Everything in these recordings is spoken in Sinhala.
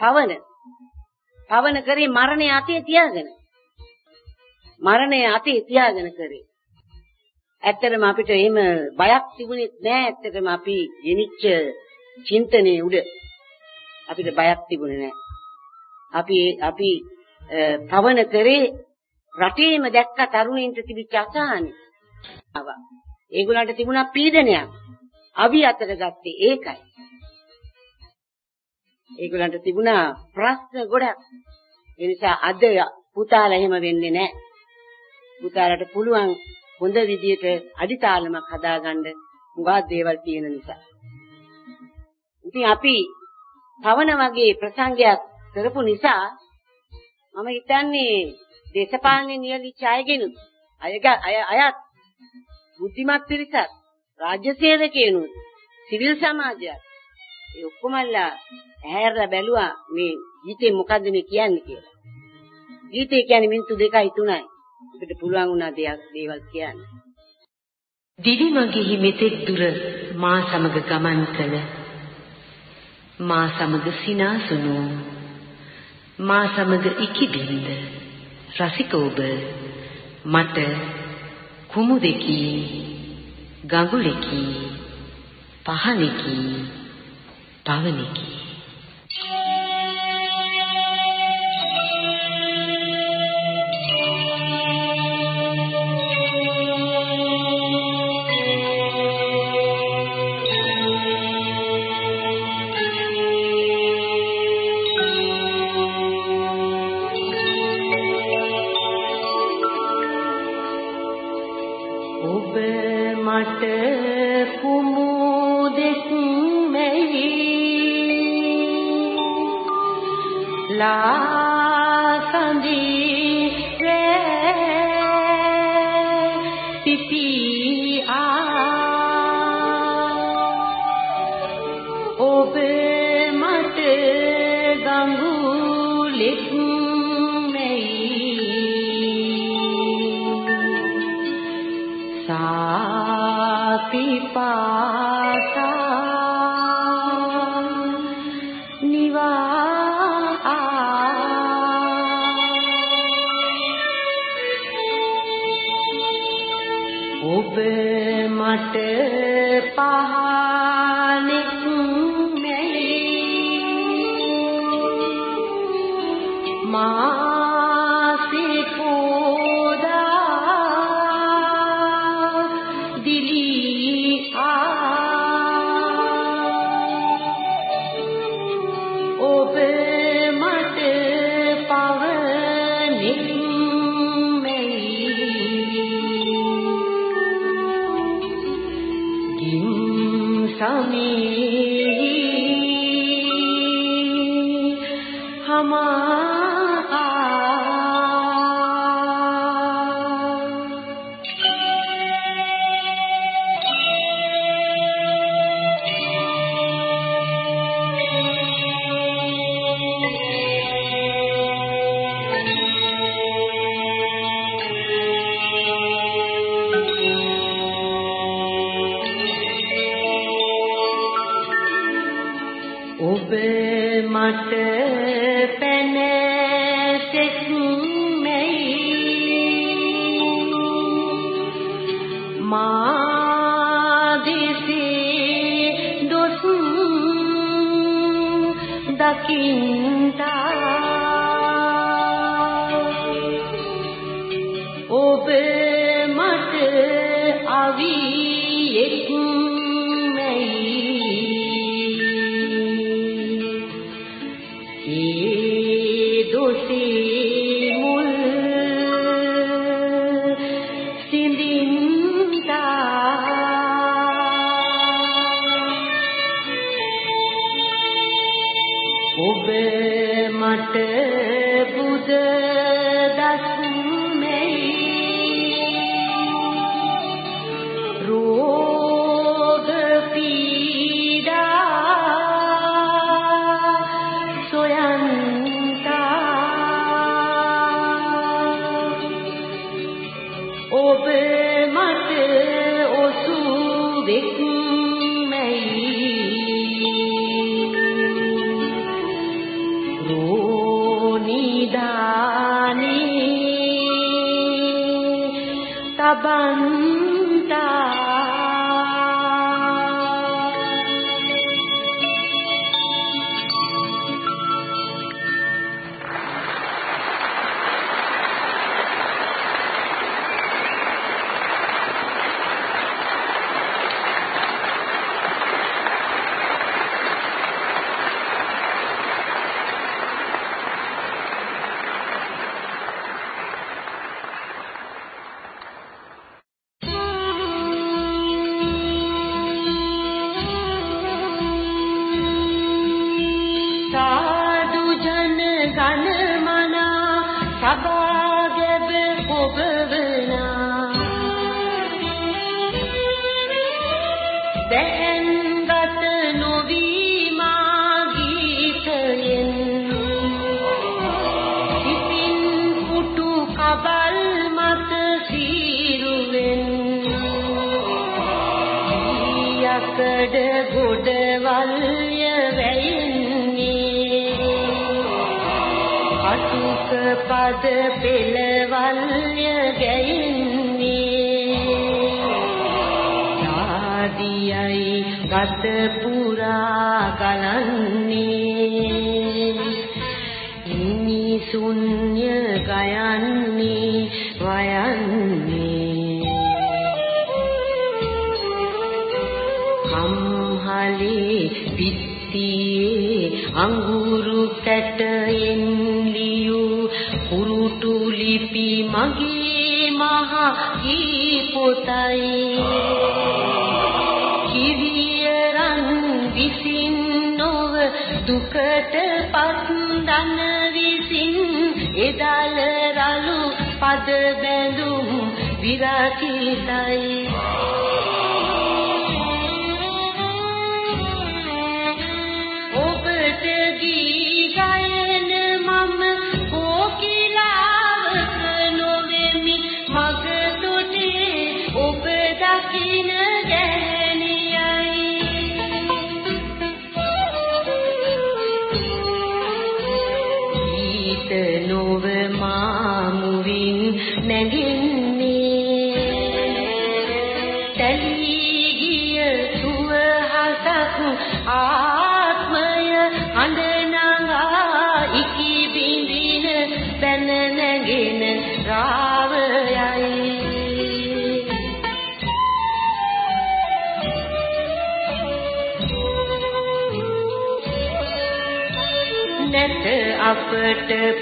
පවන. පවන කරේ මරණය අතේ තියාගෙන. මරණය අතේ තියාගෙන කරේ. ඇත්තටම අපිට එහෙම බයක් තිබුණේ නෑ ඇත්තටම අපි ගෙනිච්ච චින්තනයේ උඩ අපිට බයක් තිබුණේ නෑ. අපි අපි පවන කරේ රටේම දැක්ක තරුණයින්ට තිබිච්ච අසහනය. ඒගොල්ලන්ට තිබුණා පීඩනයක්. අවි අතට ගත්තේ ඒකයි. ඒගොල්ලන්ට තිබුණා ප්‍රශ්න ගොඩක්. ඒ නිසා අද පුතාලා එහෙම වෙන්නේ නැහැ. පුතාලට පුළුවන් හොඳ විදියට අදිතාලමක් හදාගන්න උගා දේවල් තියෙන නිසා. ඉතින් අපි පවන වගේ ප්‍රසංගයක් කරපු නිසා මම හිතන්නේ දේශපාලනේ නියලිච්ච අයගෙනුත් අය අයත් බුද්ධිමත් පිරිසක් රාජ්‍ය සේවකයනුත් සිවිල් සමාජයත් ඒ ඔක්කොමලා ඇහැරලා බැලුවා මේ ගීතේ මොකද්ද මේ කියන්නේ කියලා. ගීතේ කියන්නේ මිනිත්තු දෙකයි තුනයි. අපිට පුළුවන් වුණා දේවල් කියන්න. දිවි මගෙහි මෙතෙක් දුර මා සමග ගමන් කළ මා සමග සිනාසුණු මා සමග ඉකිබින්ද රසික ඔබ මට කුමුදෙකි ගඟුලෙකි පහනෙකි පවනෙකි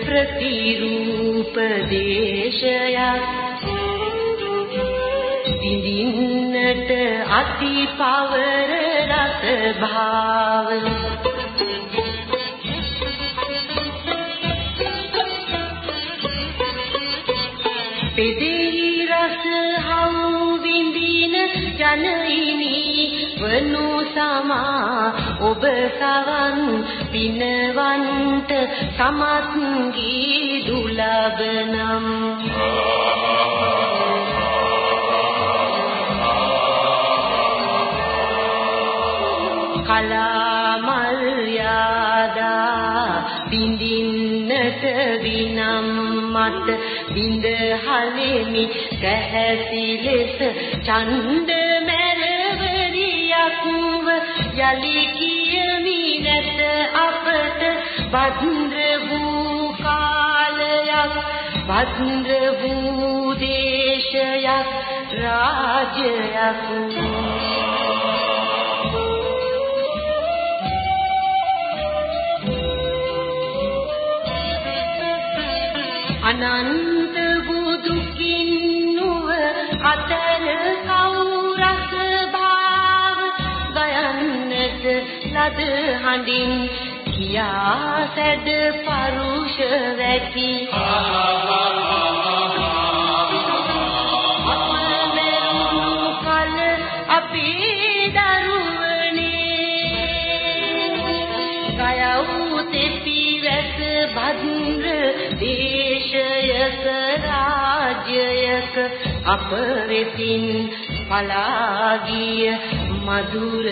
ප්‍රතිරූප දේශයක් විඳින්නට අති පවර රස භාව. පෙදෙහි රස හවු විඳින ජනයිනි වනු සමා ඔබ සවන් පිනවන්ට සමත් ගී දුලබනම්. කලාමල් යාදා බින්දින්නට විනම් මත බින්ද හලෙමි කැහැසි ලෙස ඡන්ද යලි කියමි නැත අපට. භද්‍ර වූ කාලයක් භද්‍ර වූ දේශයක් රාජ්‍යයක්. අනන්ත ලද හඬින් කියා සැද පරුෂ වැකි අපේ දරුවනේ. ගයව් තෙපි වැස භද්‍ර දේශයක රාජ්‍යයක අප වෙතින් පලා ගිය මధుර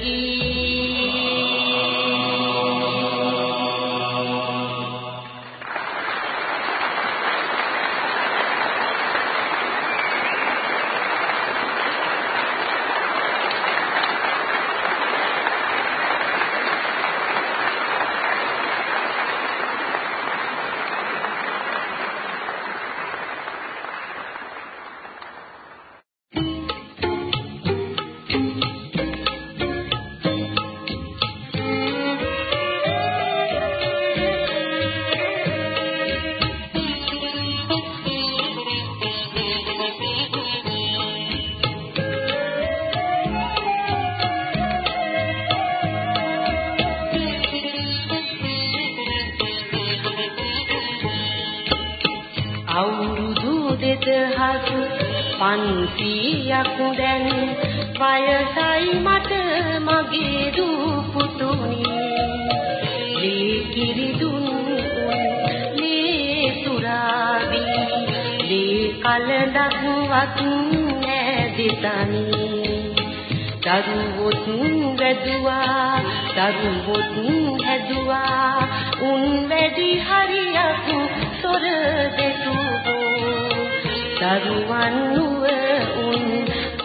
ගී පන්සීයක් දැන් වයසයි මට මගේ දූ පුතුනි ලේ කිරිදුන් ලේ සුරාවි ලේ කලඩක් වත් නැදිතනි. දරුවොත් වැදුවා දරුවොත් හැදුවා උන් වැඩි හරියක් තොර දෙතුවෝ දරුවන් නුව උන්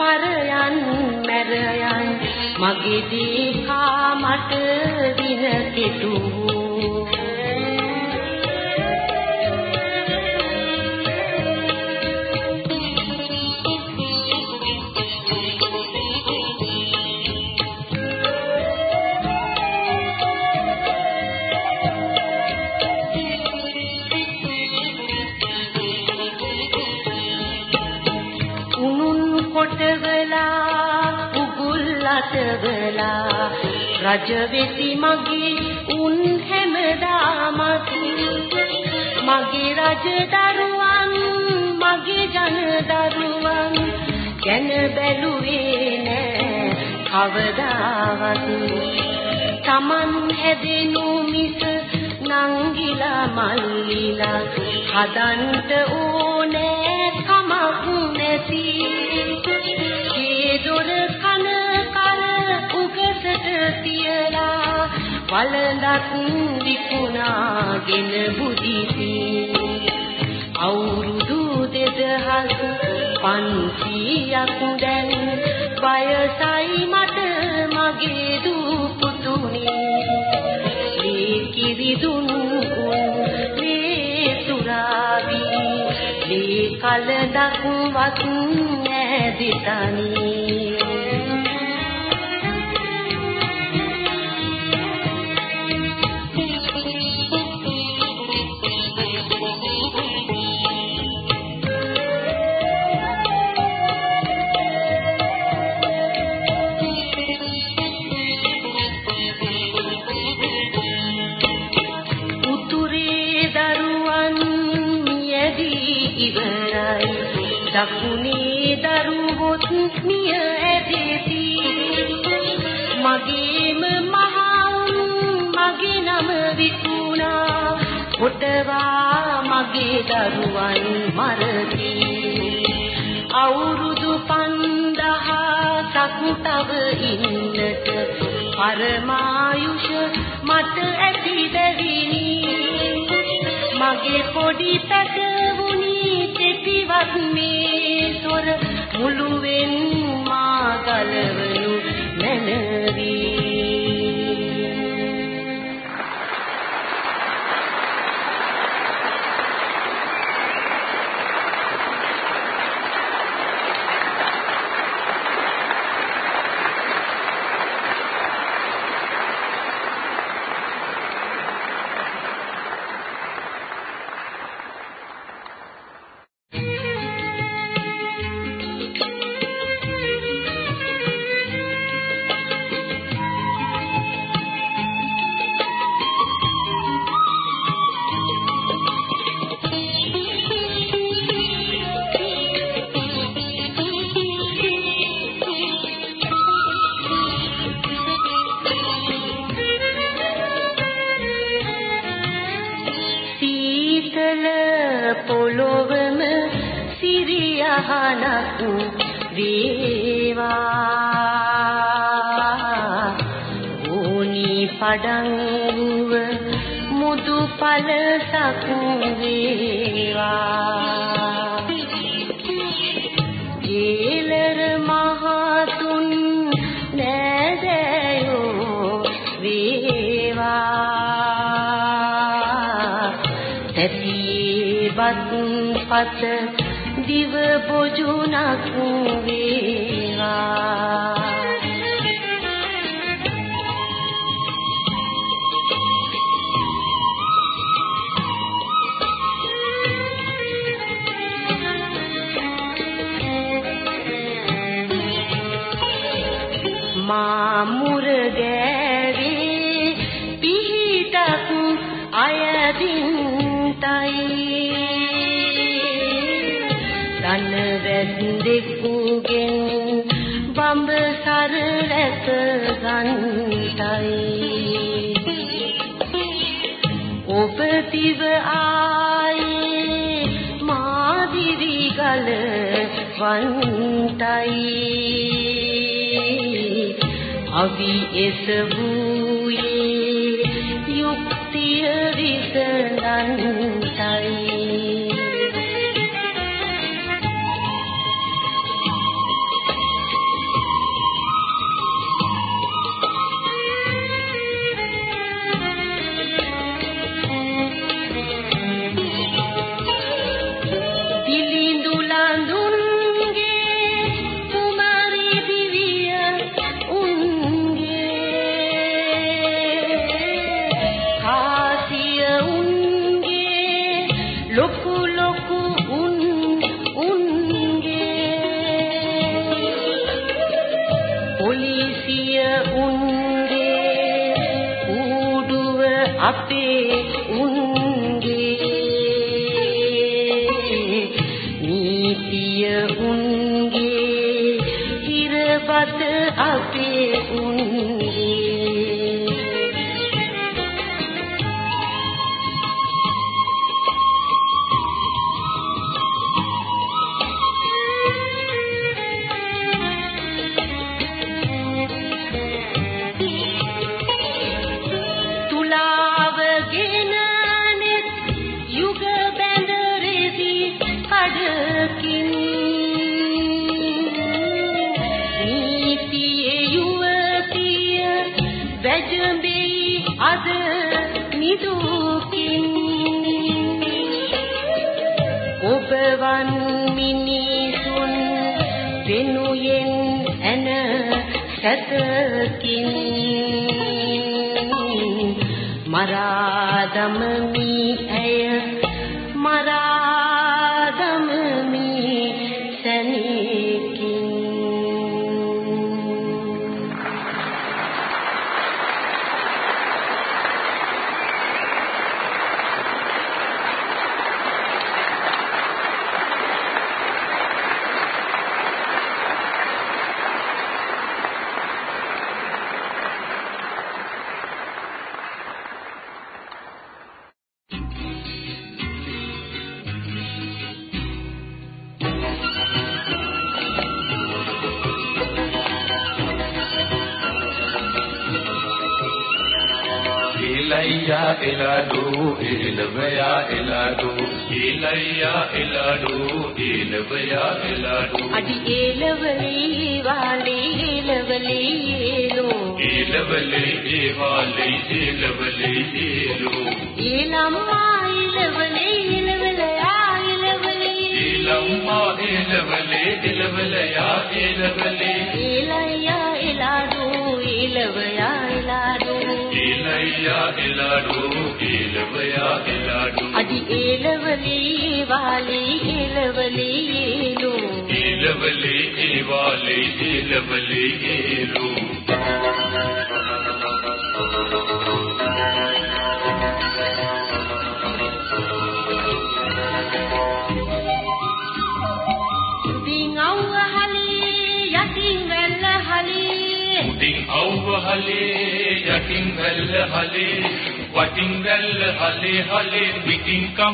පරයන් මැරයන් මගේ දීකා මට වින කෙටුවෝ රජ වෙති මගේ උන් හැමදාමත් මගේ රජ දරුවන් මගේ ජන දරුවන් ගැන බැලුවේ නෑ කවදාවත් Taman හැදෙනු මිස නංගිලා මල්ලිලා හදන්ට වලඳක් විකුණාගෙන බුදිති. අවුරුදු දෙදහස් පන්සියක් දැන් වයසයි මට මගේ දූ පුතුනි මේ කිරිදුන් මේ සුරාවි මේ කලදක් වත් නැදිතනි. දකුණේ දරුවොත් මිය ඇදෙති. මගේම මහවුන් මගේ නම විකුණා. කොටවා මගේ දරුවන් මරති. අවුරුදු පන්දහසක් තව ඉන්නට පරමායුෂ මට ඇති බැවිනි. මගේ පොඩි පැටවුනි තෙතිවත් මේ සොර මුළුවෙන් මා ගලවනු මැනවී. අඩංගුව මුදු පලසක් වේවා. ජීලර මහතුන් නෑදෑයෝ වේවා. තැතියේ බත් පත දිව බොජුනක් වේවා දිව ආයේ මාදිවි ගල වන්ටයි අවි එස වූයේ යුක්තිය විසඳන්ටයි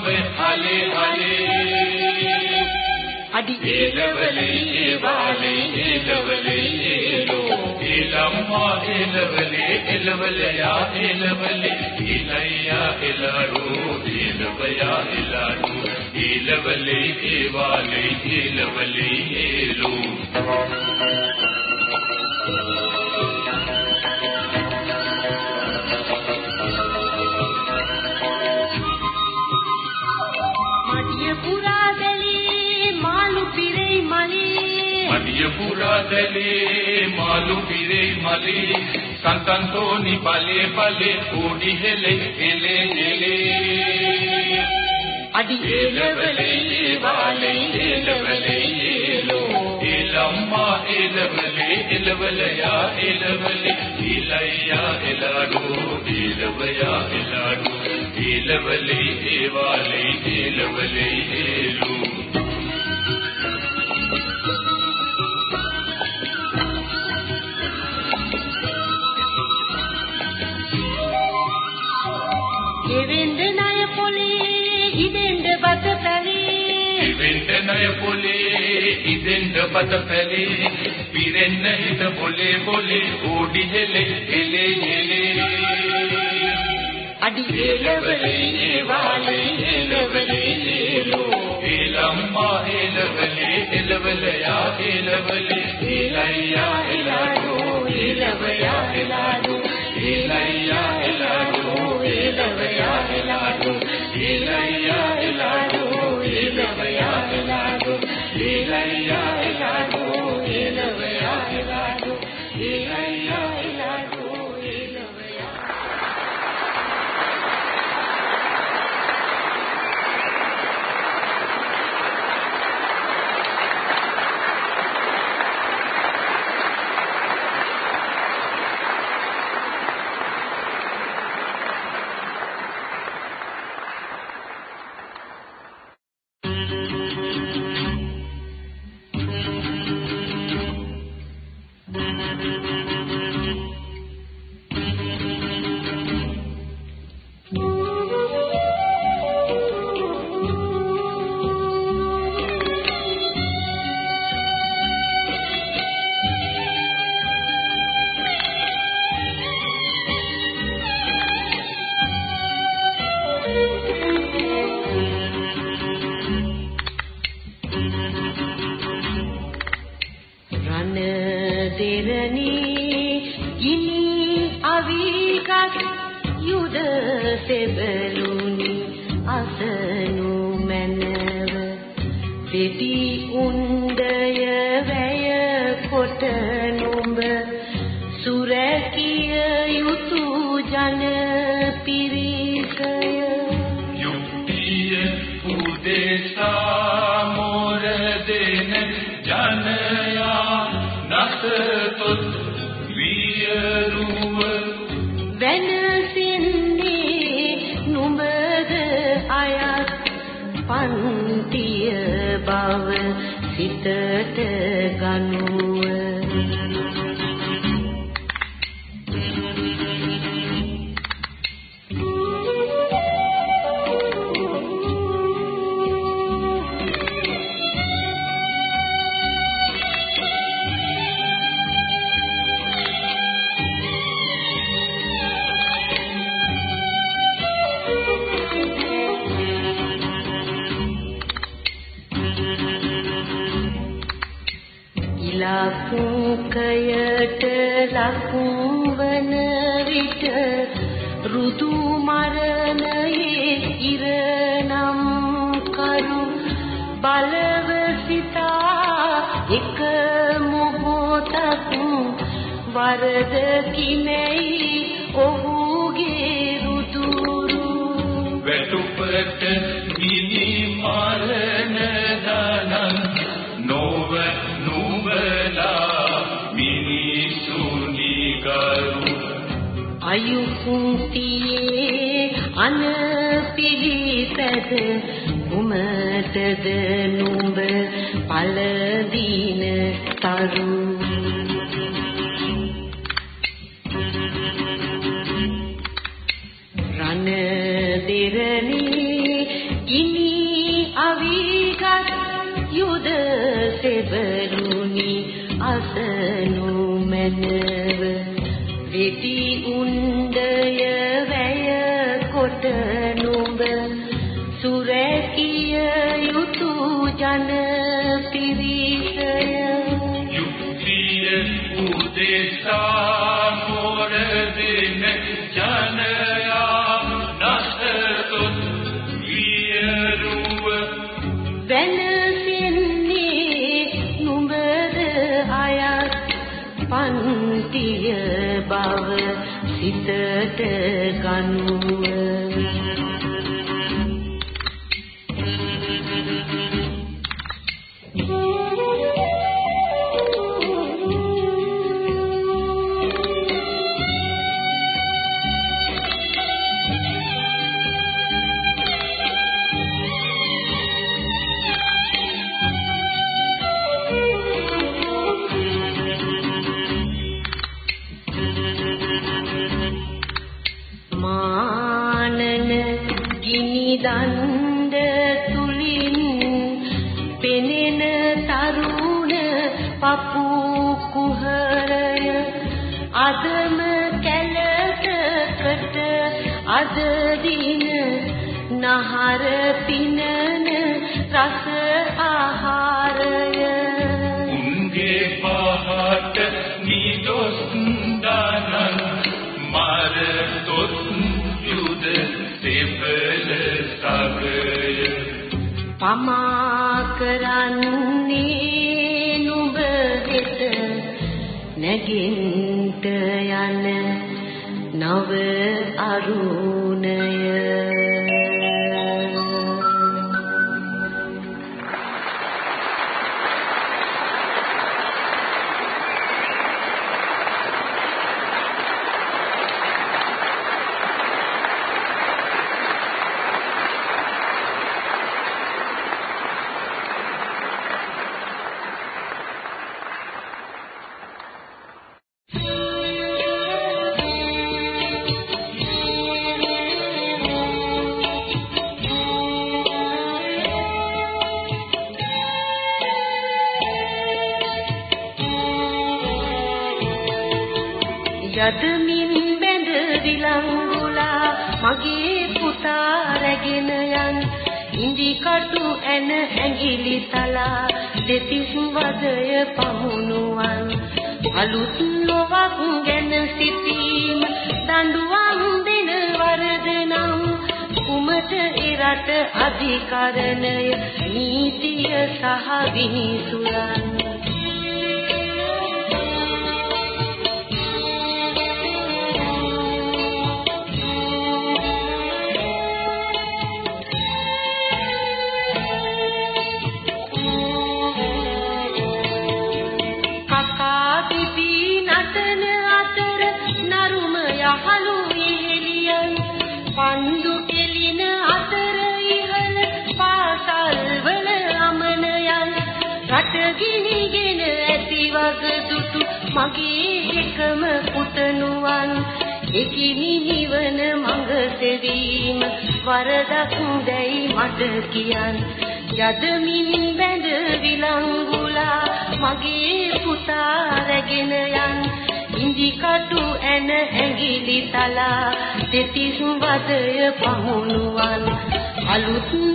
පිටින් කඹ හලේ හලේ. අඩි ඒලවලේ ඒවාලේ ඒලවලේ ඒලෝ ඒලම්මා ඒලවලේ එලවලයා ඒලවලේ ඉලయ్యා එලරෝ ඒලවයා එලරෝ ඒලවලේ ඒවාලේ ඒලවලේ ඒලෝ මදිය පුරාදලේ මාළු පිරේ මලේ සන්තන්තෝනි බලේ බලේ ඌඩි හෙලේ එලේ එලේ. අඩි එලවලේ වාලේ එලවලේ එලෝ එලම්මා එලවලේ එලවලයා එලවලේ ඉලయ్యා එලාඩෝ එලවයා එලාඩෝ එලවලේ වාලේ එලවලේ එලෝ ನಯ ಬೋಲೆ ಇದೆಂದ ಪದ ಪೆಲೆ ಬಿರೆನ್ನ ಹಿತ ಬೋಲೆ ಬೋಲೆ ಓಡಿ ಹೆಲೆ ಎಲೆ ಎಲೆ ಅಡಿ ಏಲವಲೆ ಏವಾಲೆ ಏಲವಲೆ ಏಲೋ ಏಲಮ್ಮ ಏಲವಲೆ ಏಲವಲಯ ಏಲವಲೆ ಏಲಯ್ಯ ಏಲಾಡೋ ಏಲವಯ ಏಲಾಡೋ ಏಲಯ್ಯ ಏಲಾಡೋ ಏಲವಯ ಏಲಾಡೋ ಏಲಯ್ಯ ಏಲಾಡೋ ಏಲವಯ இளையா දෙරණී. ගිනි අවිගත් යුද සෙබළුනි අසනු මැද නහර පිනන රස ආහාරය. උන්ගේ පහට නිදොස් දානන් මාර තොත් යුද සෙපල සගය. පමා කරන්නේ නුඹ වෙත නැගින්ට යන නව යදමින් බැඳ විලංගුලා මගේ පුතා රැගෙන යන්. ඉන්දි කටු ඇන ඇඟිලි තලා දෙතිස් වදය පමුණුවන්. අලුත් ලොවක් ගැන සිටීම දඬුවම් දෙන වරදනම්. කුමට ඉරට අධිකරණය නීතිය සහ විනිසුරන් ගිනිගෙන ඇති වග දුටු මගේ එකම පුතණුවන්. එකිනි නිවන මඟ සෙවීම වරදක් දැයි මට කියන් යදමින් බැඳ විලංගුලා මගේ පුතා රැගෙන යන් ඉන්දි කටු ඇන ඇඟිලි තලා දෙතිස් වදය පමුණුවන්. අලුත්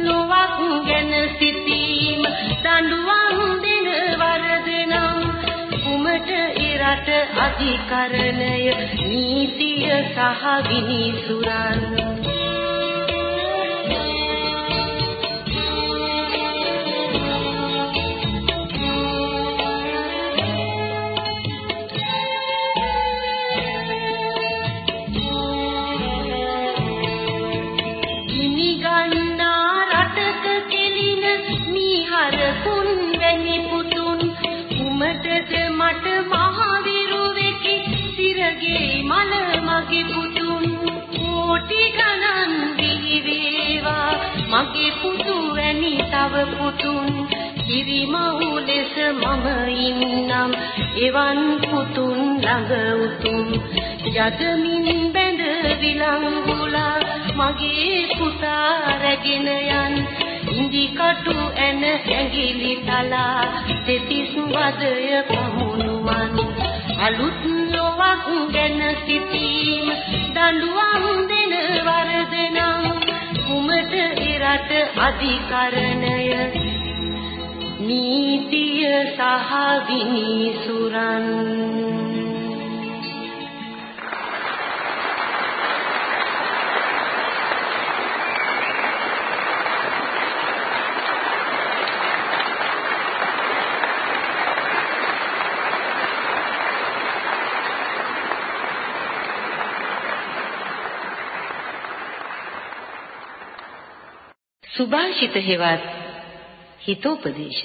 අධිකරණය නීතිය සහ විනිසුරන් වැනි තව පුතුන් කිරිමව් ලෙස මම ඉන්නම්. එවන් පුතුන් ළඟ උතුම්. යදමින් බැඳ විලංගුලා මගේ පුතා රැගෙන යන්. ඉන්දි කටු ඇන ඇඟිලි තලා දෙතිස් වදය පමුණුවන් අලුත් ලොවක් ගැන සිටීම දඬුවම් දෙන වරදනම් කුමට ඉරට අධිකරණය? නීතිය සහ විනිසුරන් සුභාෂිත හෙවත් හිතෝපදේශ.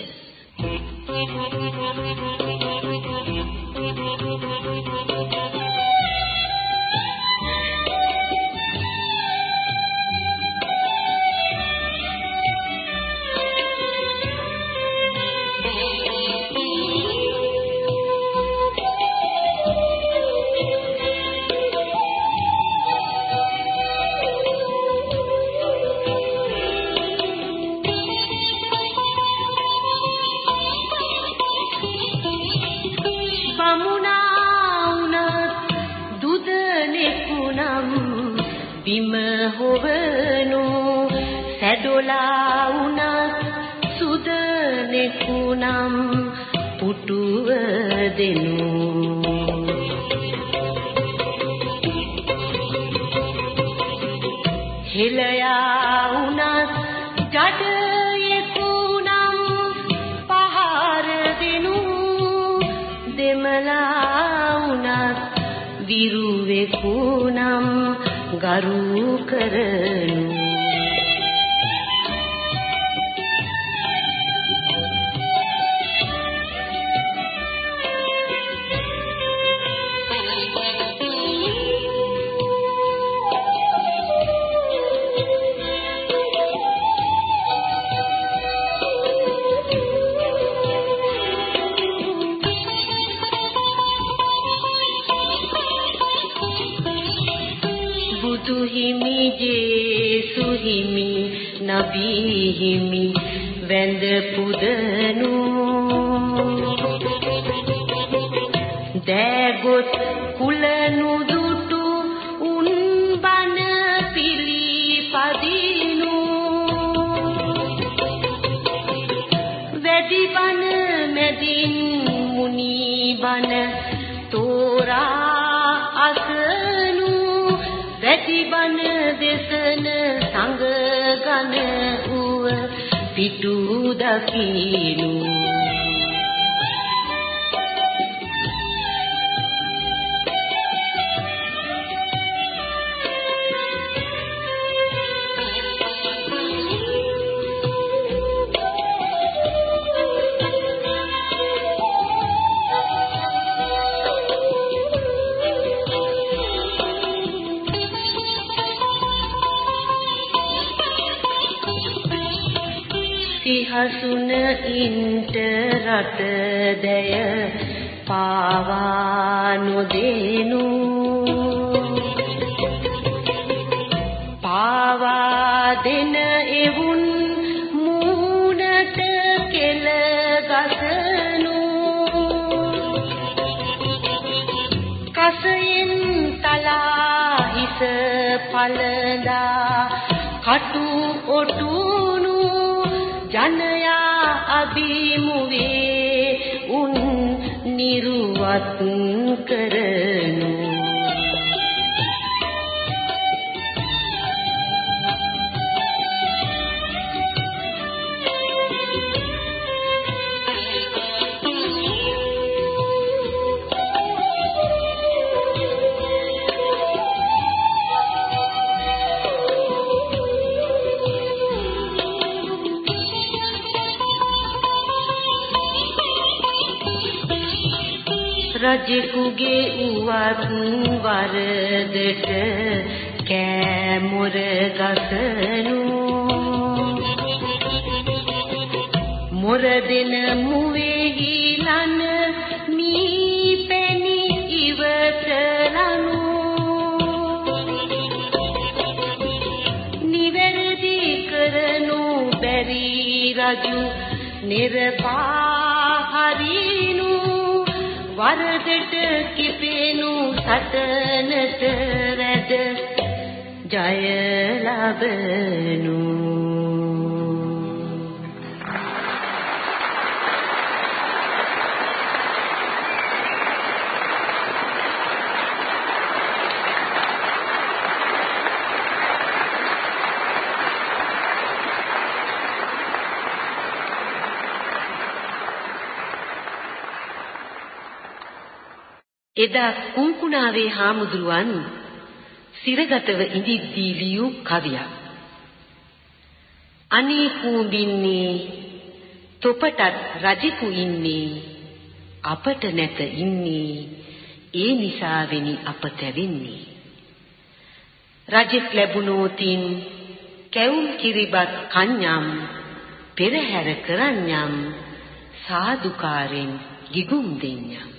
හොවනු දෙනු හෙළයා උනත් ජඩයෙකුනම් පහර දෙනු දෙමලා උනත් විරුවෙකුනම් ගරු කරනු නබී හිමි වැඳ පුදනු. දෑගොත් ಯಕೀನು හසුන ඉන්ට රට දැය පාවා නොදෙනු පාවා දෙන එවුන් මූණට කෙල ගසනු. කසයෙන් තලා හිස පළඳා ජනයා අභිමුවේ උන් නිරුවත් කරනු රජෙකුගේ උවත් වරදට කෑමොර ගසනු මොර දෙන මුවේහි ලන මී පෙනි ඉවතලනු නිවැරදි කරනු බැරි රජු නිර්පා හරිනු වරදට කිපෙනු සටනට වැඩ ජය ලබනු. එදා කුංකුණාවේ හාමුදුරුවන් සිරගතව ඉඳිද්දී ලියූ කවියක්. අනේ කූඹින්නේ තොපටත් රජෙකු ඉන්නේ අපට නැත ඉන්නේ ඒ නිසා වෙනි අප තැවෙන්නේ රජෙක් ලැබුණෝතින් කැවුම් කිරිබත් කන්‍යම් පෙරහැර කරන්නම් සාදුකාරෙන් ගිගුම් දෙන්නම්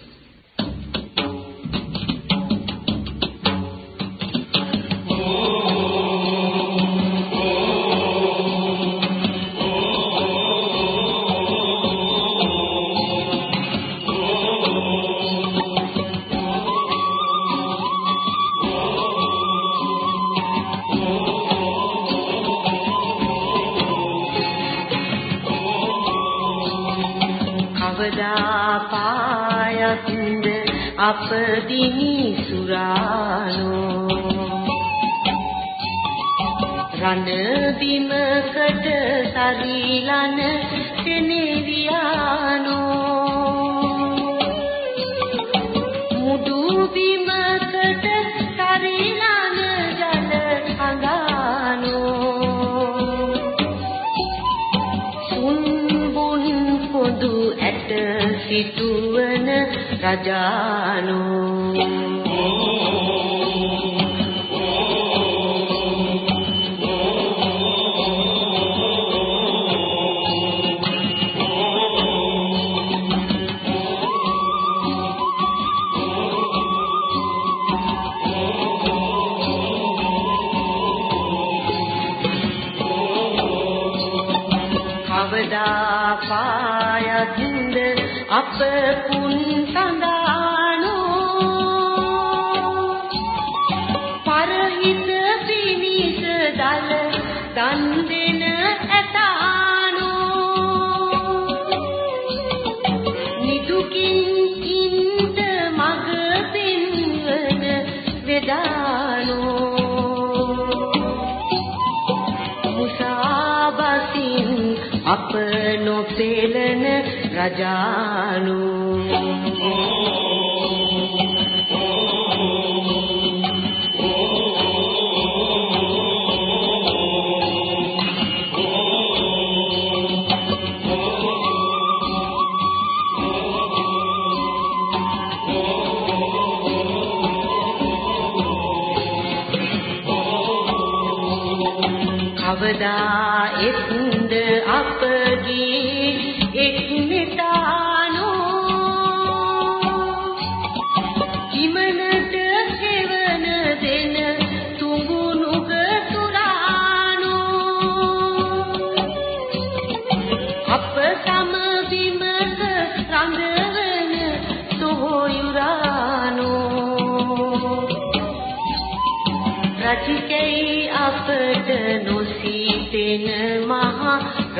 බිමකට සරිලන තෙනෙවියානෝ මුඩු බිමකට සරිලන ජල හඳානෝ සුන්බුන් පොදු ඇට සිටුවන රජානෝ. රජානු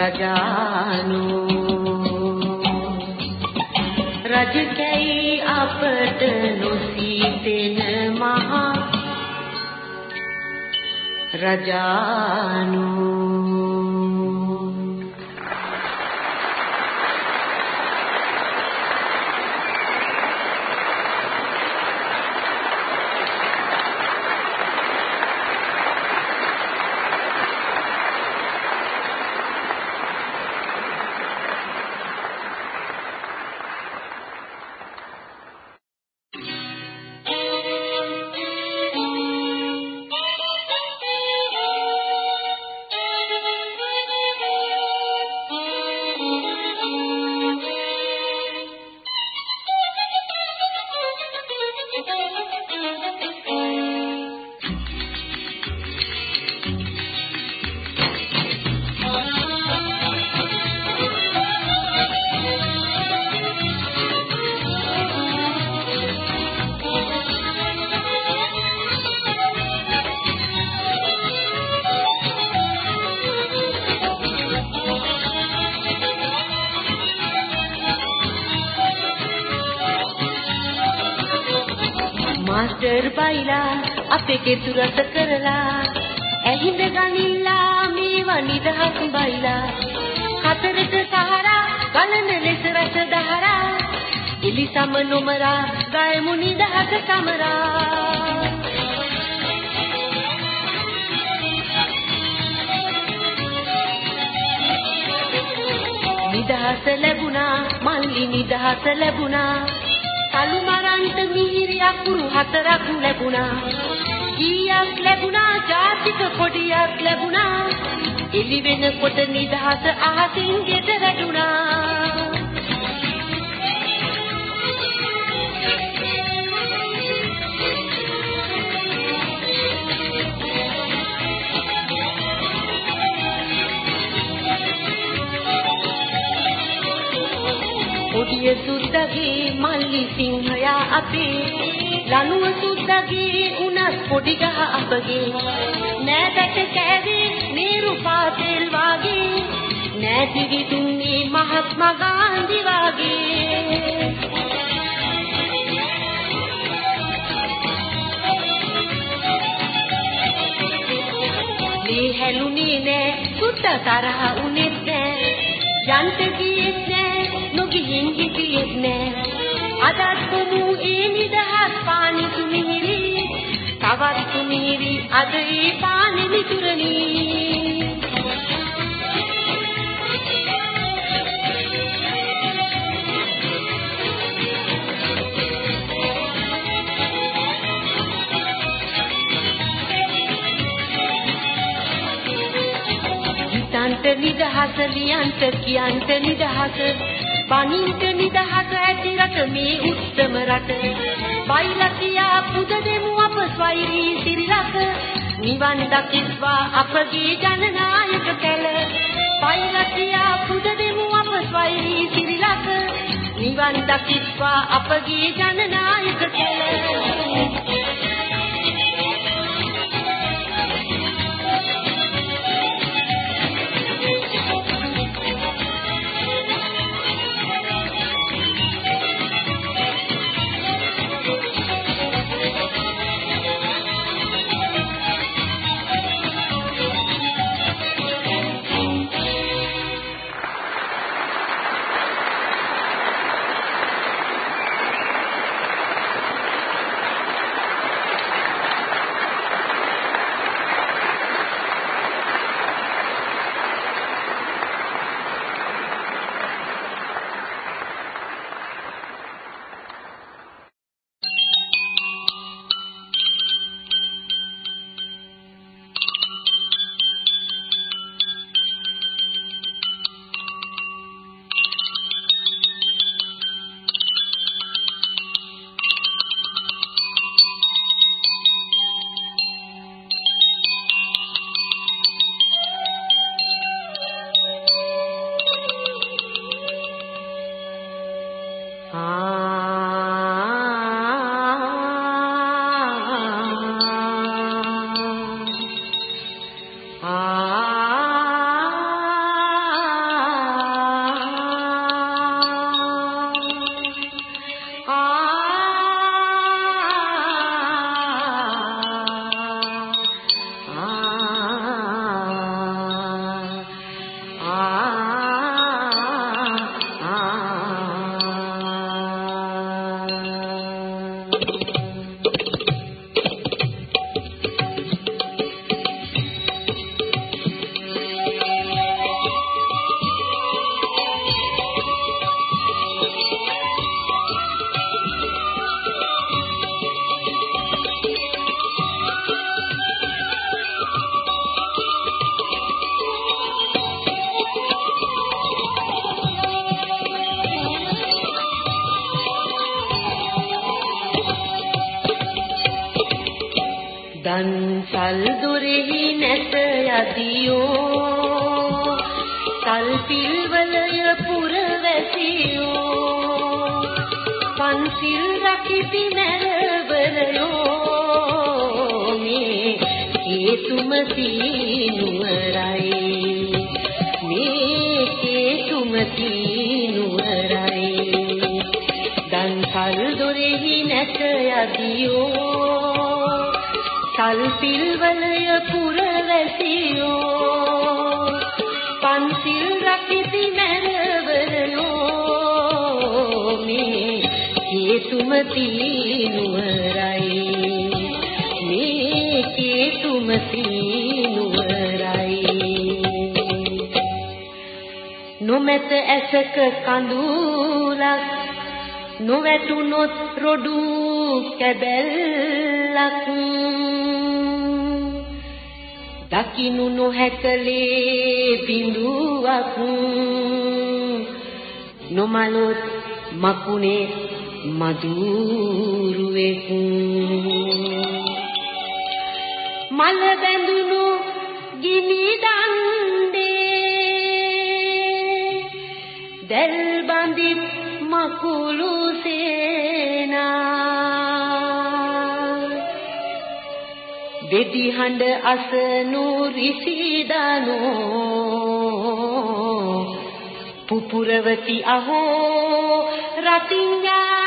රජානු රජකේ අපට නොසීතෙන මහා රජානු අපේ කෙතු රස කරලා ඇහිඳ ගනිල්ලා මේවා නිදහස් බයිලා. හතරට සහරා ගලන ලෙස රස දහරා. ඉලි සම නොමරා ගයමු නිදහස සමරා. නිදහස ලැබුණා මල්ලි නිදහස ලැබුණා. කලු මරන්ට මිහිරි අකුරු හතරක් ලැබුණා. කීයක් ලැබුණා ජාතික කොටියක් ලැබුණා. එලි වෙනකොට නිදහස අහසින් ගෙට වැටුණා. ඔඩිය සුද්දගේ මල්ලි සිංහයා අපේ ලනුව සුද්දගේ උනස් පොඩි ගහ අපගේ. නෑදට කෑවේ නීරු පාතෙල් වාගේ. නෑතිවි දුන්නේ මහත්මා ගාන්ධි වාගේ. මේ හැලුනේ නෑ සුත්ත තරහ උනේත් නෑ. යන්ත ගියෙත් නෑ නොගිහින් හිටියෙත් නෑ. අදත් කොමු ඒ නිදහස් පානි තුමිහිරි තවත් තුමිහිරි අද ඒ පානි මිතුරනී. හිතන්ට නිදහස ලියන්ට කියන්ට නිදහස. පණින්ට නිදහස ඇති රට මේ උත්තම රට. බයිලකියා පුද දෙමු අප ස්වෛරී සිරිලක. නිවන් දකිස්වා අපගේ ජනනායක කැල. බයිලකියා පුද දෙමු අප ස්වෛරී සිරිලක. නිවන් දකිස්වා අපගේ ජනනායක කැල. දන්සල් දොරෙහි නැත යදියෝ. තල් පිල්වලය පුරවැසියෝ පන්සිල් රකිති නැරවරයෝ මේ හේතුමසී නුවරයි මේ හේතුමසී නුවරයි දන්සල් දොරෙහි නැත යදියෝ. සල් පිල්වලය පුරවැසියෝ පන්සිල් රකිති නැරවරයෝ මේ හේතුමති නුවරයි මේ හේතුමති නුවරයි නොමැත ඇසක කඳුලක් නොවැටුනොත් රොඩු කැබැල්ලක් දකින්නු නොහැකලේ බිඳුවක්. නොමලොත් මකුණේ මදුරුවෙක්. මල බැඳුණු ගිනි දණ්ඩේ. දැල් බඳිත් මකුළු වෙඩි හඬ අසනු රිසිදනු. පුපුරවති අහෝ රතිඤ්ඤා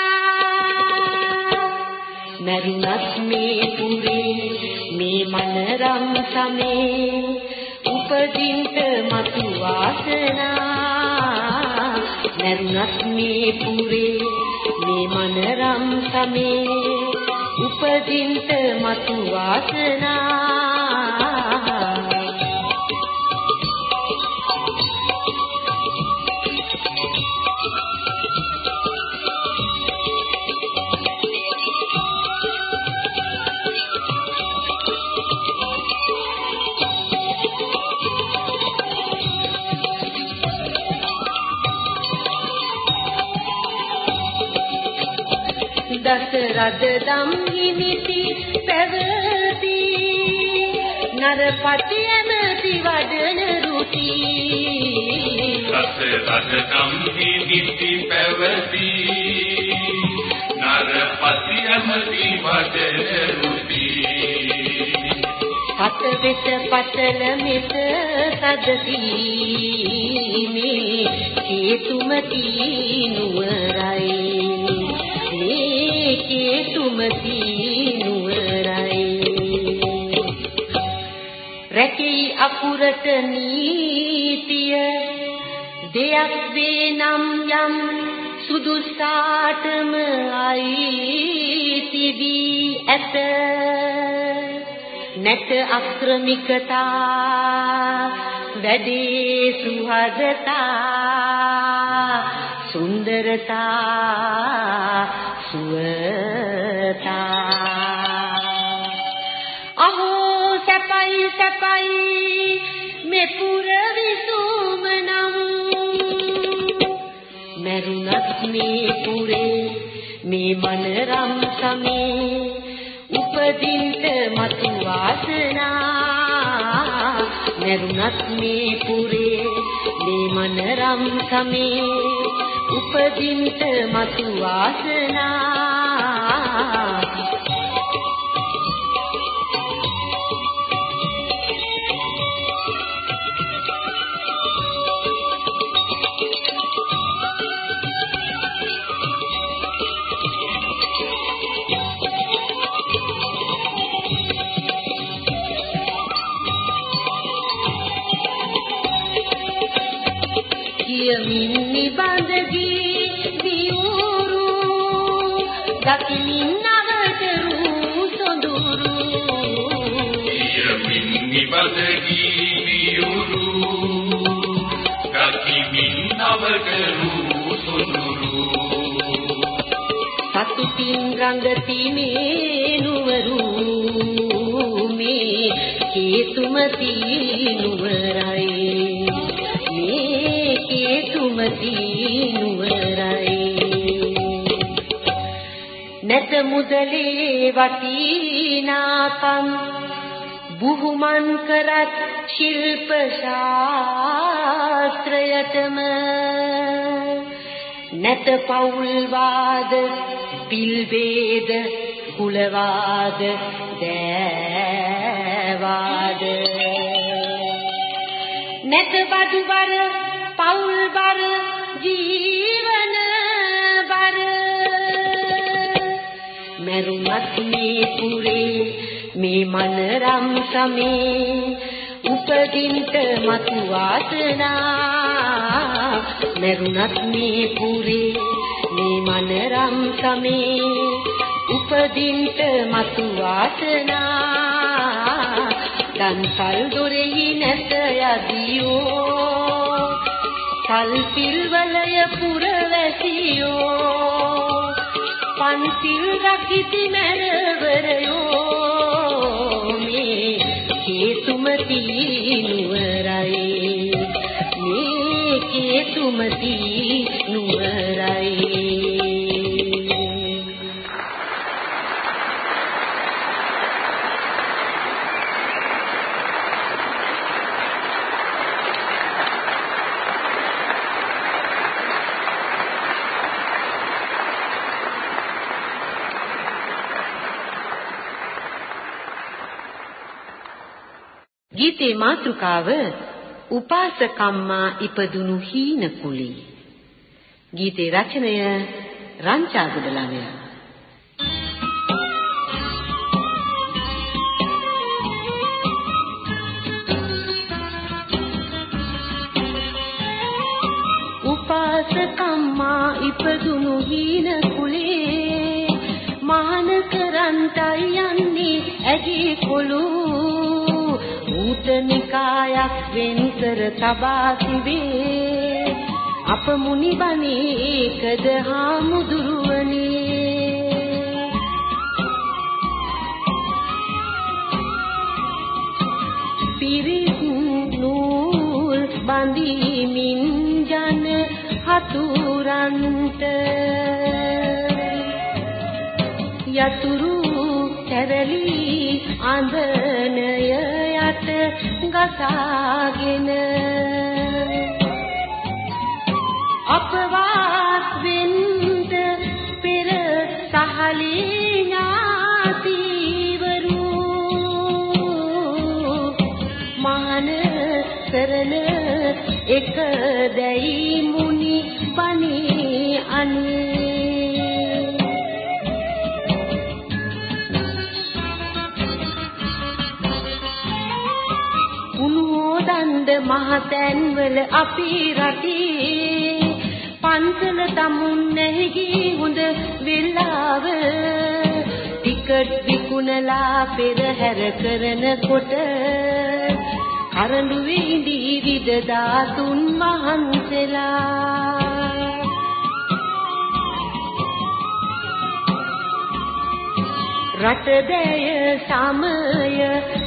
මරුණත් මේ පුරේ මේ මනරම් සමේ. උපදින්ට මතු වාසනා. මරුණත් මේ පුරේ මේ මනරම් සමේ. උපදින්ට මතු වාසනා. දස රදදම් හිමිති පැවති. නරපති ඇමති වඩන රුති රස රදදම් හිමිති පැවති. නරපති ඇමති වඩන රුති පත වෙත පතල මෙත සදති මේ හේතුමති නුවරයි මේකේ සුමති නුවරයි රැකී අකුරට නීතිය දෙයක් වේ නම් යම් සුදුසාටම අයිතිවි ඇත. නැත අක්‍රමිකතා වැඩේ සුහදතා සුන්දරතා සුවතා සැපයි සැපයි මේ පුර විසුම නම් මරුණත් මේ පුරේ මේ මනරම් සමේ. උපදින්ට මතු වාසනා. මරුණත් මේ පුරේ මේ මනරම් සමේ. උපදින්ට මතු වාසනා. කියමින් නිබඳගී දියුරු දකිමින් නවතරු සොඳුරු. කියමින් නිබඳගී දියුරු දකිමින් නවතරු සොඳුරු. සතුටින් රඟති මේ නුවරු මේ හේතුමති නුවරයි මේ හේතුමති නුවරයි. නැත මුදලේ වටිනාකම් බුහුමන් කරත් ශිල්ප ශාස්ත්‍රයටම නැත පෞල් වාද පිල් වේද කුල වාද දෑවාද. නැත බදු බර පෞල් බර ජීවන බර මරුණත් මේ පුරේ මේ මනරම් සමේ උපදින්ට මතු වාසනා. මරුණත් මේ පුරේ මේ මනරම් සමේ උපදින්ට මතු වාසනා. දන්සල් දොරෙහි නැත යදියෝ සල් පිල්වලය පුරවැසියෝ පන්සිල් රකිති මැරවරයෝ මේ හේතුමති නුවරයි මේ හේතුමති නුවරයි ගීතේ මාතෘකාව උපාසකම්මා ඉපදුණු හීන කුලී. ගීතේ රචනය රංචාගොඩ ළමයා උපාසකම්මා ඉපදුණු හීන කුලේ. මහන කරන්ටයි යන්නේ ඇගේ කොළු ඌතනිකායක් වෙන්කර තබා තිබේ. අප මුනි බණේ ඒකද හාමුදුරුවනේ පිරිත් නූල් බඳිමින් ජන හතුරන්ට යතුරු කැරලි අඳනය යට ගසාගෙන. අපවාස් වෙන්න පෙර සහලී ඥාතිවරු. මහන කරන එක දැයි මුනි බණේ අනේ මහතැන්වල අපි රටේ. පන්සල තමුන් නැහි හොඳ වෙලාව. ටිකට් විකුණලා පෙරහැර කරනකොට කරඬු විඳි විද දාතුන් වහන්සලා රටදැය සමය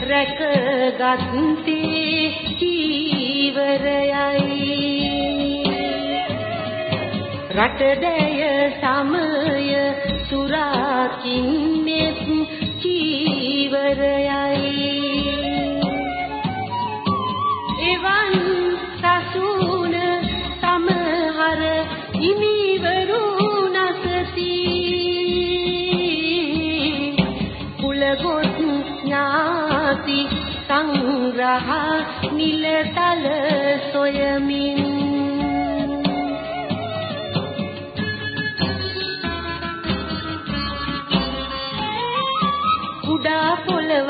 රැකගත්තේ. චීවරයයි රටදැය සමය සුරාකින්නෙත් චීවරයයි එවන් සසුන සමහර හිමිවරු නසති. කුලගොත් ඥාති සංග්‍රහ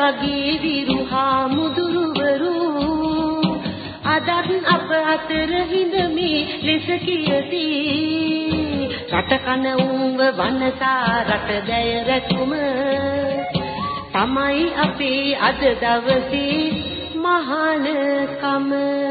වගේ විරුහා මුදුරුවරු. අදත් අප අතර හිඳමි ලෙස කියති. රට කන උඹ වනසා රට දැය රැකුම. තමයි අපේ අද දවසේ මහානකම.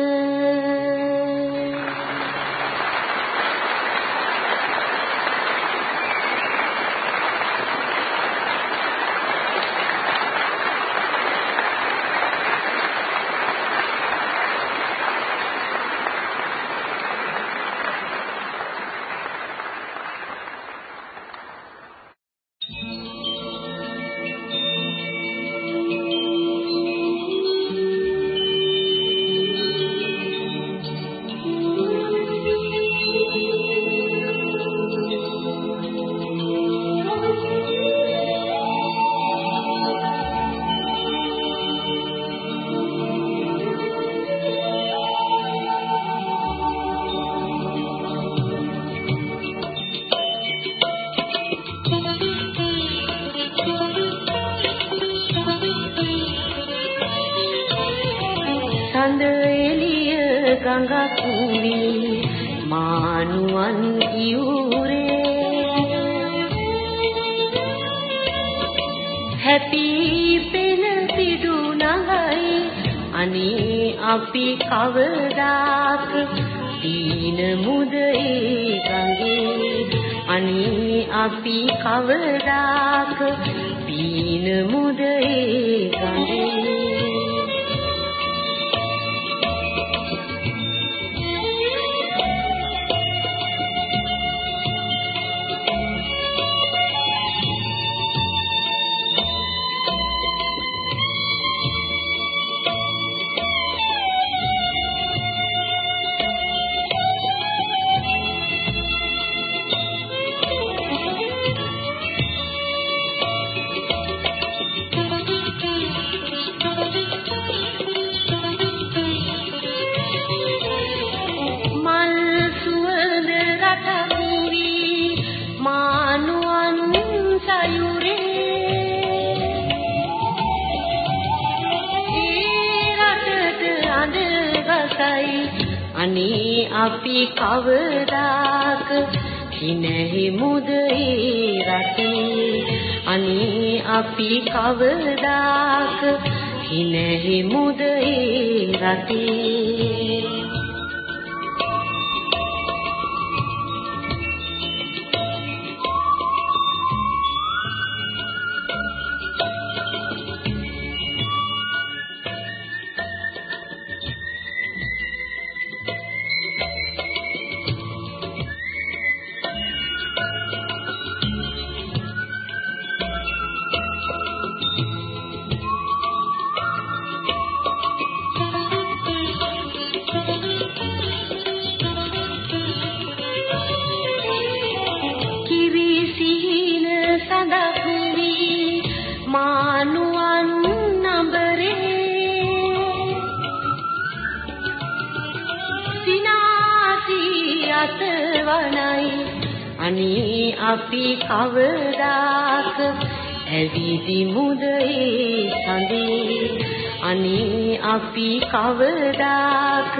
අපි කවදාක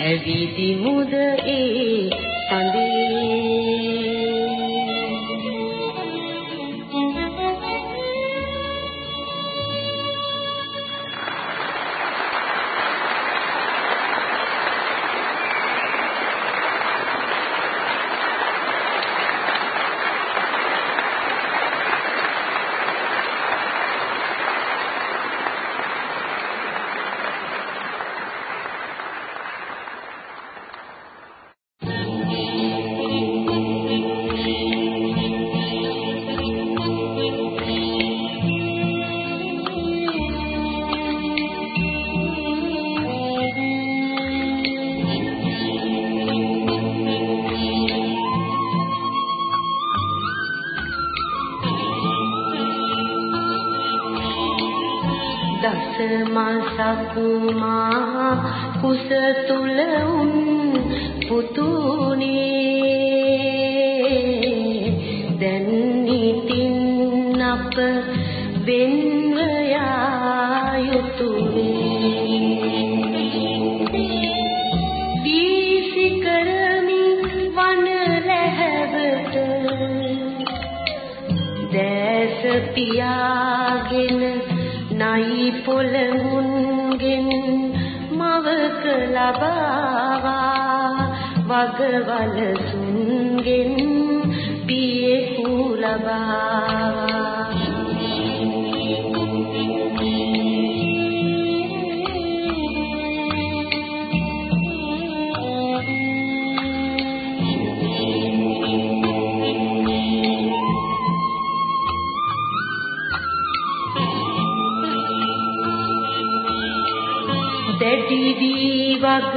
ඇවිදිමුද ඒ දැඩි වී වග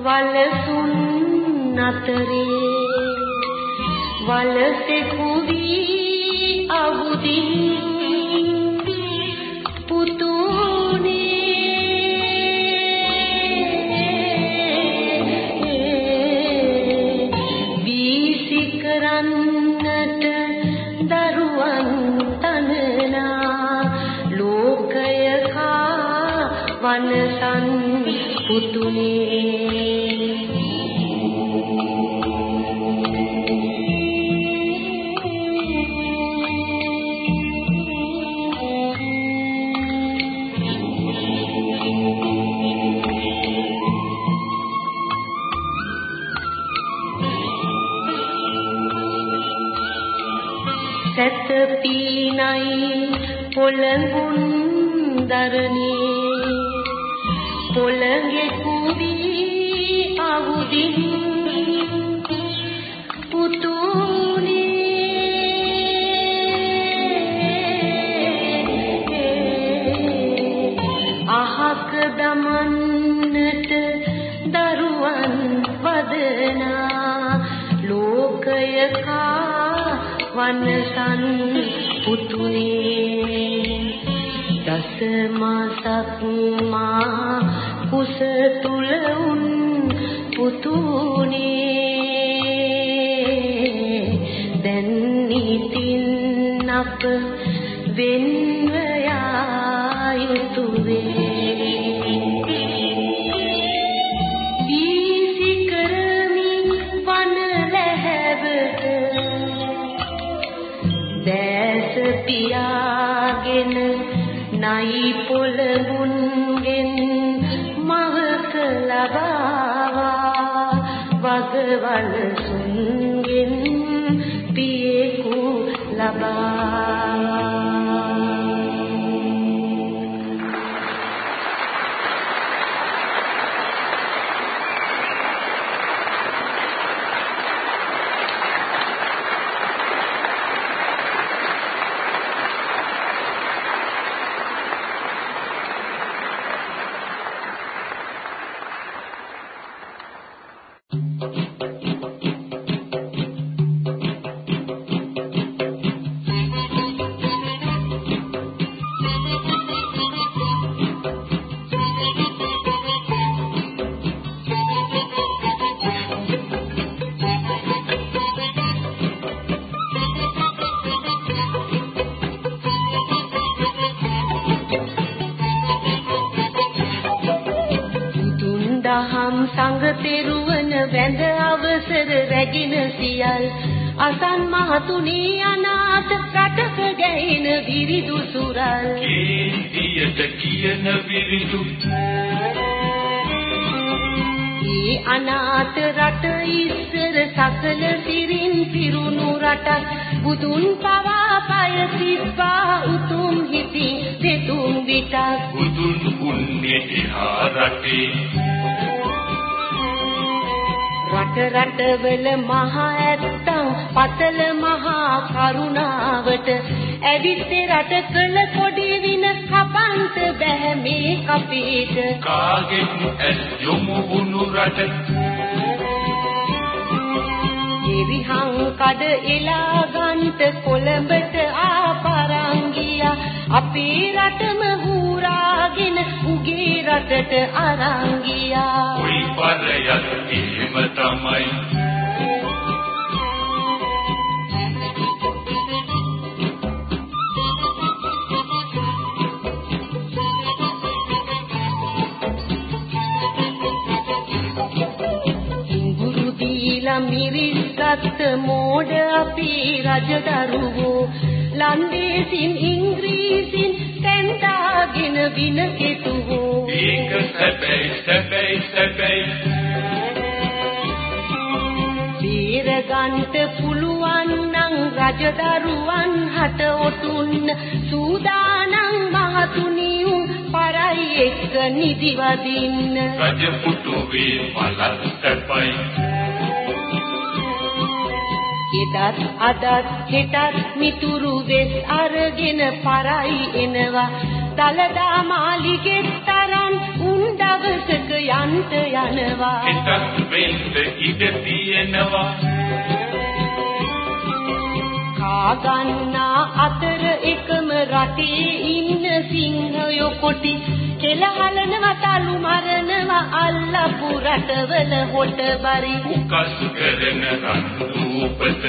වලසුන් අතරේ වලසෙකු සැත පීනයි පොළඹුන් දරණි أخي අසන් මහතුනේ අනාථ රටක ගැහෙන විරිදු සුරල්. කීතියට කියන විරිදු ඒ අනාථ රට ඉස්සර සකල සිරින් පිරුණු රටක්. බුදුන් පවා පය තිබ්බා උතුම් හිතින් දෙතුන් විටක්. බුදුන් උන්නේ එහා රටේ. රට රටවල මහ ඇත්තන් පතල මහා කරුණාවට ඇවිත් රට කළ කොඩි වින කපන්ත බෑ මේ කපේට. කාගෙන් ඇස් යොමු වුණු රට? එරිහං කඩ එලා ගන්ට කොළඹට ආපරංගියා. අපේ රටම හූරාගෙන උගේ රටට අරංගියා. කොයි පරයක් එහෙම තමයි මිරිස් ගත්ත මෝඩ අපේ රජදරුවෝ. ලන්දේසින් ඉංග්‍රීසින් තැන්දාගෙන වින කෙටුවෝ. ඒක සැබැයි සැබැයි සැබැයි බේරගන්ට පුළුවන් නම් රජදරුවන් හට ඔටුන්න. සූදානම් මහතුනියුම් පරයි එක්ක නිදිවදින්න. රජ පුටුවේ පළත් සැපයි එදත් අදත් හෙටත් මිතුරු වෙස් අරගෙන පරයි එනවා. දලදා මාලිගෙත් තරම් උන් දවසක යන්ට යනවා. හෙටත් වෙන්න ඉඩ තියෙනවා. කාගන්නා අතර එකම රටේ ඉන්න සිංහයෝ කොටි කෙලහලනවා තලු මරනවා අල්ලපු රටවල හොට බරි. උකස් කරන රන්දූපත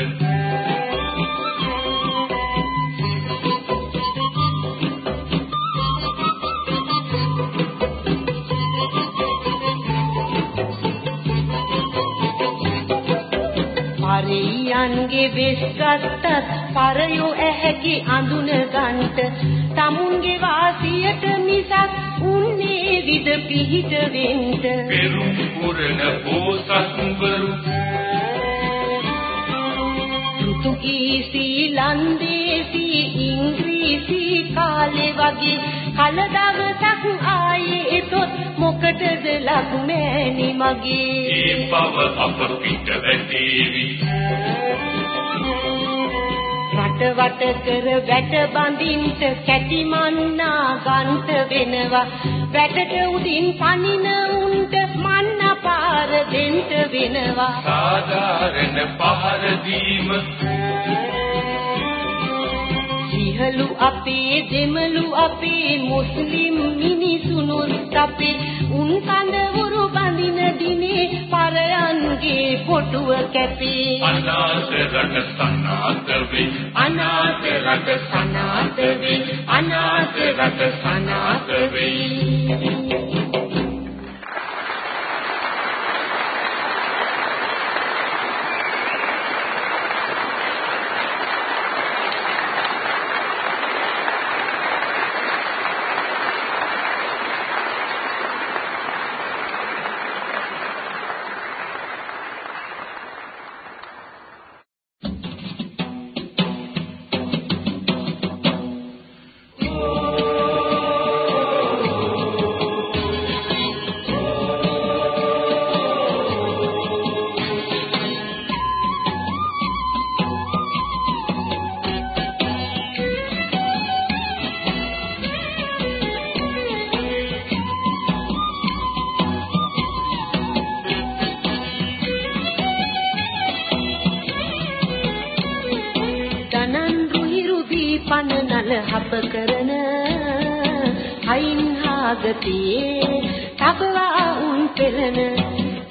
පරියන්ගේ වෙස් ගත්තත් පරයෝ ඇහැකි අඳුන ගන්ට tamunge වාසියට විද පිහිට වෙන්න. පෙරුම් පුරන බෝසත්වරු. පෘතුගීසි ලන්දේසි ඉංග්‍රීසි කාලේ වගේ කල දවසක් ආයේ එතොත් මොකටද ලබු මෑණි මගේ? ඒ බව අප පිට වැටේවි රට වට කර වැට බඳින්ට කැටි මන්නා ගන්ට වෙනවා. වැටට උඩින් පනින උන්ට මන්න පාර දෙන්න වෙනවා. සාධාරණ පහර දීම. සිහලු අපේ දෙමළු අපේ මුස්ලිම් මිනිසුනුත් අපේ උන් කඳවුරු බඳින දිනේ පරයන්ගේ පොටුව කැපේ. අනාථ රට සනාථ වේ අනාථ රට සනාථ වේ අනාථ රට සනාථ වේ හාගතියේ තබලා උන් පෙරන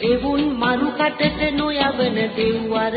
එවුන් මරු කටට නොයවන දෙව්වරන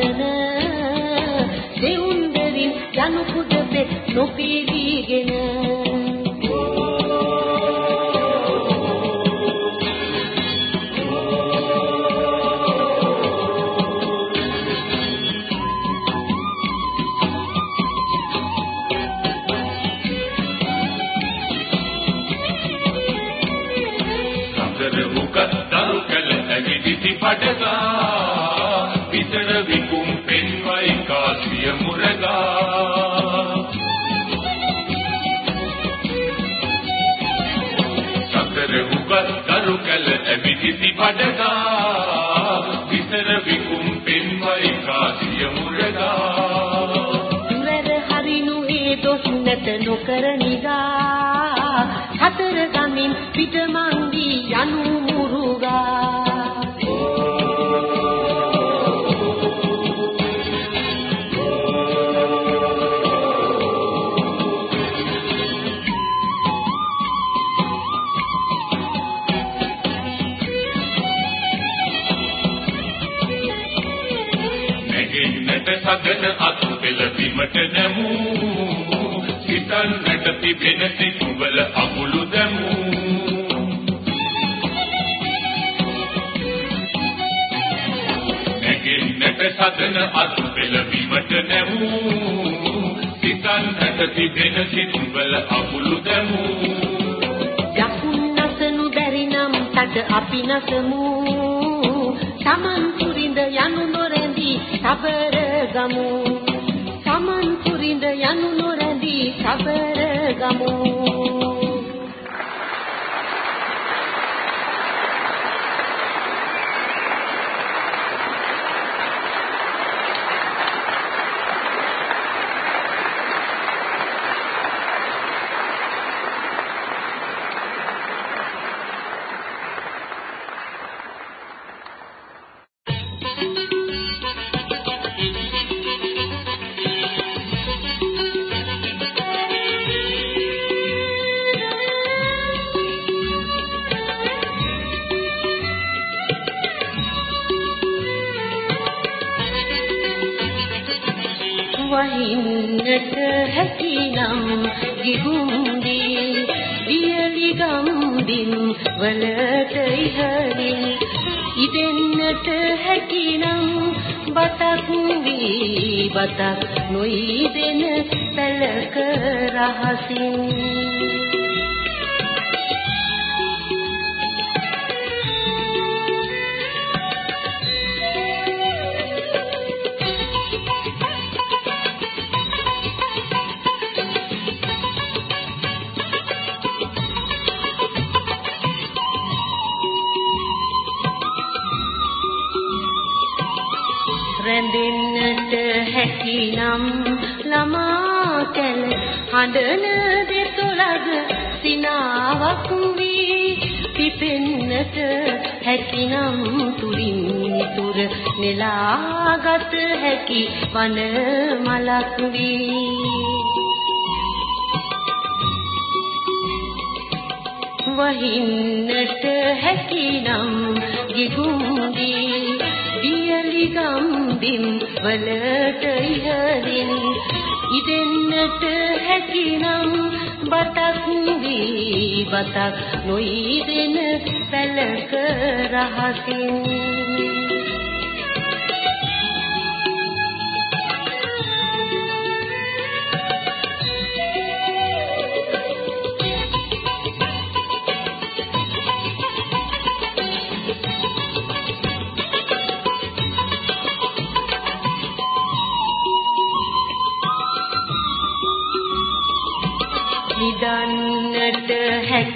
තමන් පුරින්ද යනු නොරැඳී සබර ගමු. සමන් පුරිඳ යනු නොරැඳී සබර ගමු. වලට ඉහළින් ඉදෙන්නට හැකිනම් බතක් වී බතක් නොයිදෙන පැලක රහසින්. හඬන දෙතොලද සිනාවක් වී පිපෙන්නට හැකිනම් තුරින් තුර නෙලාගත හැකි වන මලක් වී. වහින්නට හැකිනම් ගිගුම්දී දියලි ගම්බිම් වලට ඉහළින් ඉදෙන්නට හැකිනම් බතක් වී බතක් නොයිදෙන පැලක රහසින්.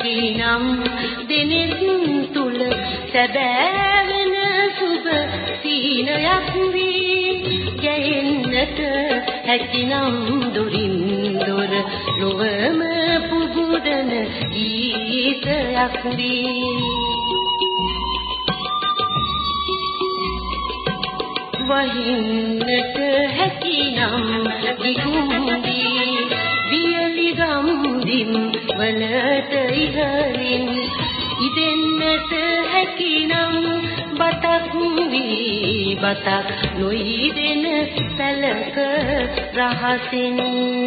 හැකිනම් දිනෙත් තුල සැබෑවෙන සුබ සීනයක් වී ගැයෙන්නට හැකිනම් දුරින් දොර ලොවම පුබුදන ගීතයක් වී වහින්නට හැකිනම් විකුම්දී වියලි ගා සම්දින් වලට ඉහලින් ඉදෙන්නට හැකිනම් බතක් වී බතක් නොයිදෙන සැලක රහසින්.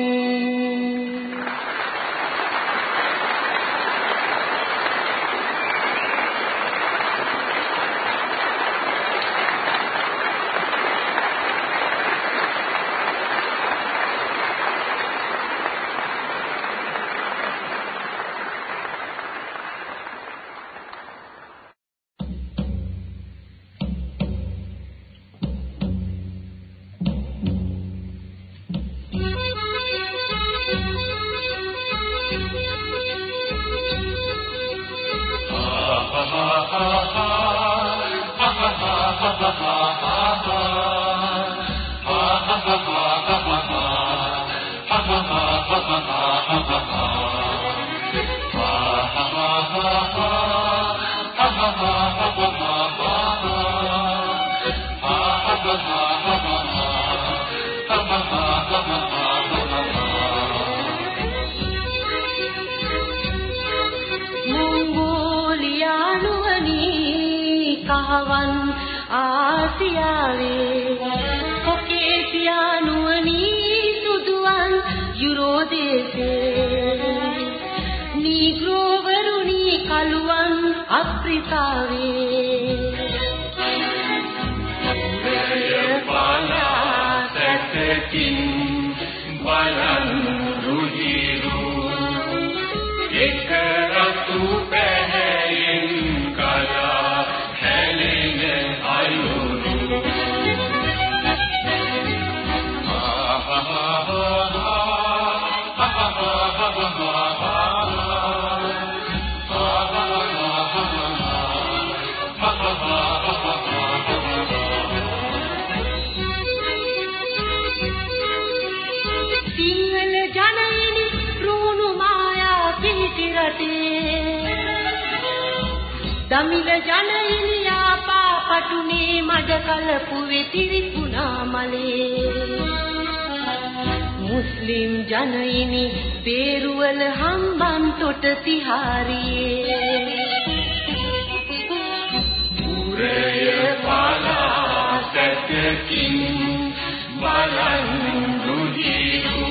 දමිළ ජනයිනි ආපා පටුනේ මඩ කලපු වෙතිරිකුණා මලේ. මුස්ලිම් ජනයිනි බේරුවල හම්බන් තොට තිහාරියේ පුරය පාලා සැතකින් බලන් රුහිරු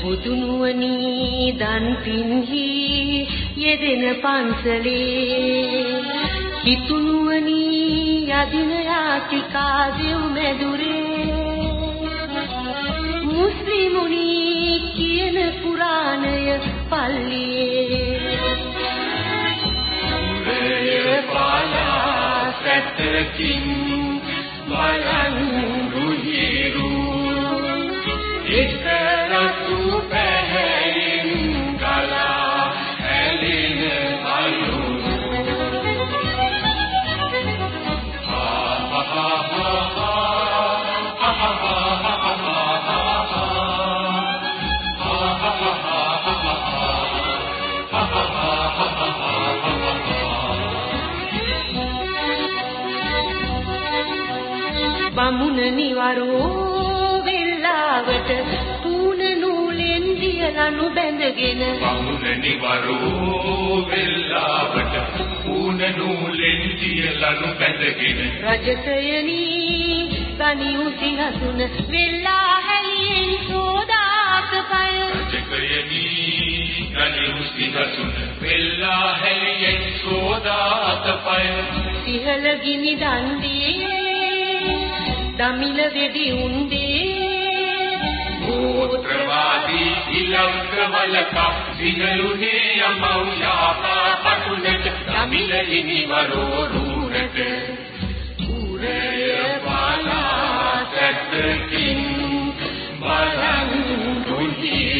බුදුනුවනි දන් පින්හි යෙදෙන පන්සලේ හිතුනුවනි යදින යාතිකා දෙව් මැදුරේ මුස්ලිමුනි කියන පුරාණය පල්ලියේ පුරය පාලා සැතකින් බලන් රුහිරු. එක බමුණනි වරෝ වෙල්ලාවට පූන නූලෙන් දියලනු බැඳගෙන බමුණනි වරෝ වෙල්ලාවට ඌන නූලෙන් දියලනු බැඳගෙන රජසයනි තනි උසිහසුන වෙල්ලා හැලියෙන් සෝදාත පය. රජකයනි ගනිමු සිහසුන වෙල්ලා හැලියෙන් සෝදාත පය. සිහල ගිනි දණ්ඩියේ දමිල වෙඩි උණ්ඩේ ගෝත්‍රවාදී ඉලක්කවලක සිනලුනේ යමව් යාපා පටුනට දමිල ඉනිවරෝ රුණට උරය පාලා සැතකින් බලන් දුහිරු